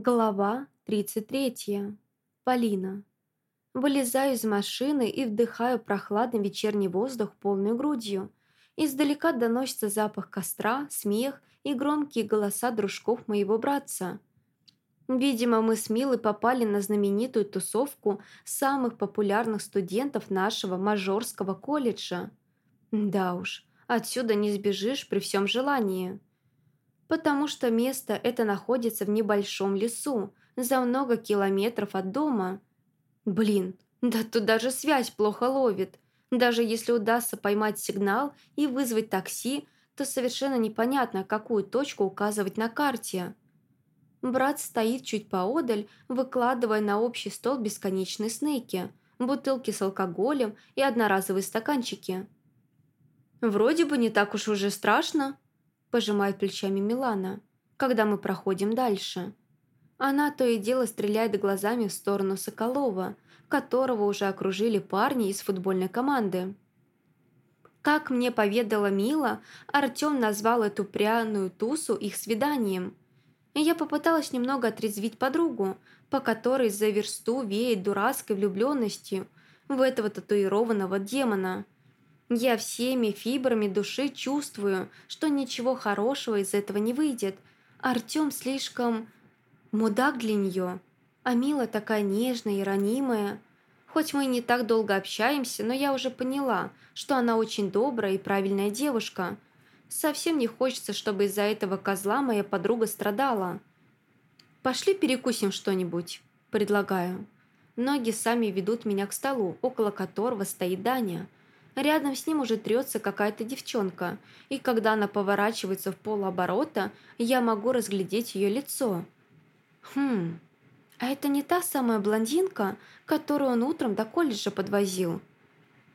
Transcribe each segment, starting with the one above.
Глава 33. Полина. Вылезаю из машины и вдыхаю прохладный вечерний воздух полной грудью. Издалека доносится запах костра, смех и громкие голоса дружков моего братца. Видимо, мы с Милой попали на знаменитую тусовку самых популярных студентов нашего мажорского колледжа. Да уж, отсюда не сбежишь при всем желании потому что место это находится в небольшом лесу, за много километров от дома. Блин, да тут даже связь плохо ловит. Даже если удастся поймать сигнал и вызвать такси, то совершенно непонятно, какую точку указывать на карте. Брат стоит чуть поодаль, выкладывая на общий стол бесконечные снеки, бутылки с алкоголем и одноразовые стаканчики. «Вроде бы не так уж уже страшно», пожимает плечами Милана, когда мы проходим дальше. Она то и дело стреляет глазами в сторону Соколова, которого уже окружили парни из футбольной команды. Как мне поведала Мила, Артём назвал эту пряную тусу их свиданием. Я попыталась немного отрезвить подругу, по которой за версту веет дурацкой влюбленностью в этого татуированного демона – я всеми фибрами души чувствую, что ничего хорошего из этого не выйдет. Артём слишком... мудак для неё. А Мила такая нежная и ранимая. Хоть мы и не так долго общаемся, но я уже поняла, что она очень добрая и правильная девушка. Совсем не хочется, чтобы из-за этого козла моя подруга страдала. «Пошли перекусим что-нибудь», – предлагаю. Ноги сами ведут меня к столу, около которого стоит Даня – Рядом с ним уже трется какая-то девчонка, и когда она поворачивается в полоборота, я могу разглядеть ее лицо. Хм, а это не та самая блондинка, которую он утром до колледжа подвозил?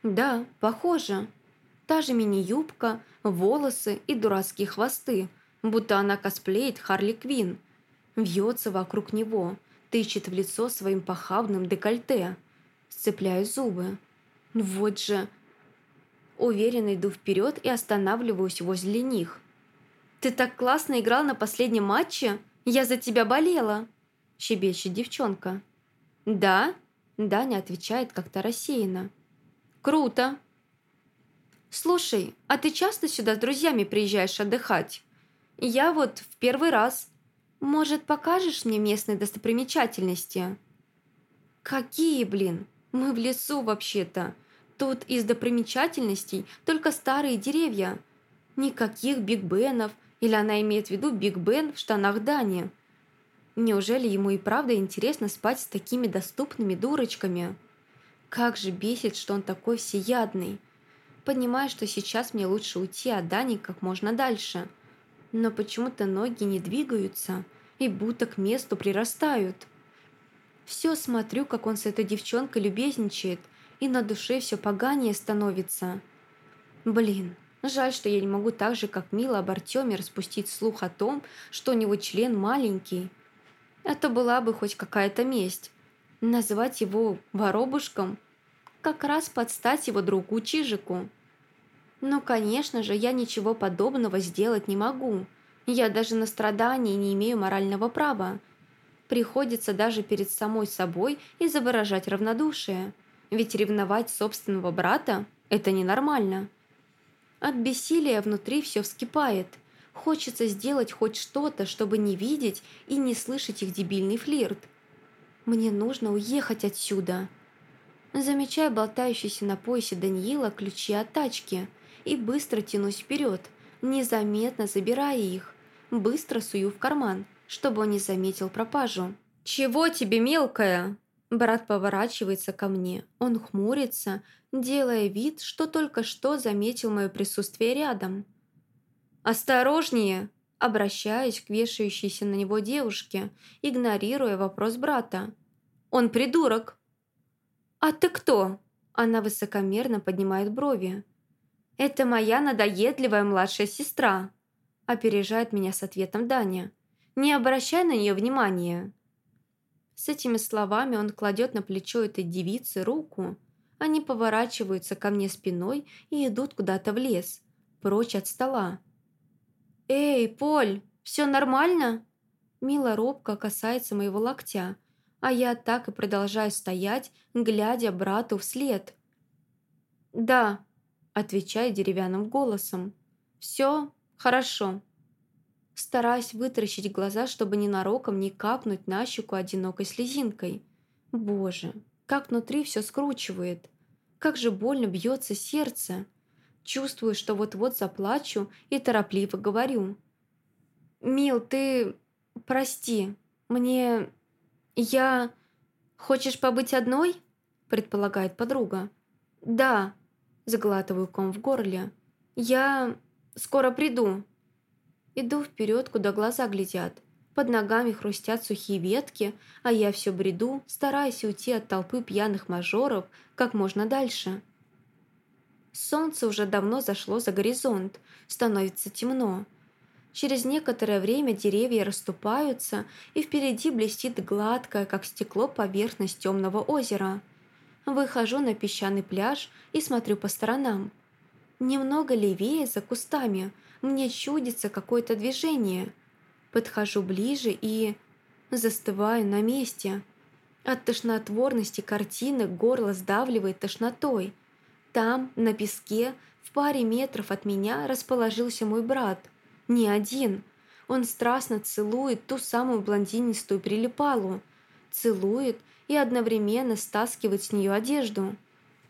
Да, похоже. Та же мини-юбка, волосы и дурацкие хвосты, будто она косплеит Харли Квин. Вьется вокруг него, тычет в лицо своим похабным декольте. Сцепляю зубы. Вот же, Уверенно иду вперед и останавливаюсь возле них. «Ты так классно играл на последнем матче? Я за тебя болела!» Щебечет девчонка. «Да?» Даня отвечает как-то рассеянно. «Круто!» «Слушай, а ты часто сюда с друзьями приезжаешь отдыхать? Я вот в первый раз. Может, покажешь мне местные достопримечательности?» «Какие, блин? Мы в лесу вообще-то. Тут из достопримечательностей только старые деревья. Никаких Биг Бенов, или она имеет в виду Биг Бен в штанах Дани. Неужели ему и правда интересно спать с такими доступными дурочками? Как же бесит, что он такой всеядный. Понимаю, что сейчас мне лучше уйти от Дани как можно дальше. Но почему-то ноги не двигаются и будто к месту прирастают. Все смотрю, как он с этой девчонкой любезничает – и на душе все поганее становится. Блин, жаль, что я не могу так же, как Мила об Артеме, распустить слух о том, что у него член маленький. Это была бы хоть какая-то месть. Назвать его воробушком как раз подстать его другу Чижику. Но, конечно же, я ничего подобного сделать не могу. Я даже на страдания не имею морального права. Приходится даже перед самой собой изображать равнодушие. Ведь ревновать собственного брата – это ненормально. От бессилия внутри все вскипает. Хочется сделать хоть что-то, чтобы не видеть и не слышать их дебильный флирт. Мне нужно уехать отсюда. Замечаю болтающийся на поясе Даниила ключи от тачки и быстро тянусь вперед, незаметно забирая их. Быстро сую в карман, чтобы он не заметил пропажу. «Чего тебе, мелкая?» Брат поворачивается ко мне. Он хмурится, делая вид, что только что заметил мое присутствие рядом. «Осторожнее!» Обращаюсь к вешающейся на него девушке, игнорируя вопрос брата. «Он придурок!» «А ты кто?» Она высокомерно поднимает брови. «Это моя надоедливая младшая сестра», опережает меня с ответом Даня. «Не обращай на нее внимания». С этими словами он кладет на плечо этой девицы руку. Они поворачиваются ко мне спиной и идут куда-то в лес, прочь от стола. «Эй, Поль, все нормально?» Мила робко касается моего локтя, а я так и продолжаю стоять, глядя брату вслед. «Да», – отвечаю деревянным голосом. «Все хорошо». Стараюсь вытаращить глаза, чтобы ненароком не капнуть на щеку одинокой слезинкой. Боже, как внутри все скручивает. Как же больно бьется сердце. Чувствую, что вот-вот заплачу и торопливо говорю. «Мил, ты... прости. Мне... я... Хочешь побыть одной?» предполагает подруга. «Да», заглатываю ком в горле. «Я... скоро приду». Иду вперед, куда глаза глядят. Под ногами хрустят сухие ветки, а я все бреду, стараясь уйти от толпы пьяных мажоров как можно дальше. Солнце уже давно зашло за горизонт, становится темно. Через некоторое время деревья расступаются, и впереди блестит гладкая, как стекло, поверхность темного озера. Выхожу на песчаный пляж и смотрю по сторонам. Немного левее, за кустами, мне чудится какое-то движение. Подхожу ближе и... застываю на месте. От тошнотворности картины горло сдавливает тошнотой – там, на песке, в паре метров от меня расположился мой брат. Не один. Он страстно целует ту самую блондинистую прилипалу. Целует и одновременно стаскивает с нее одежду.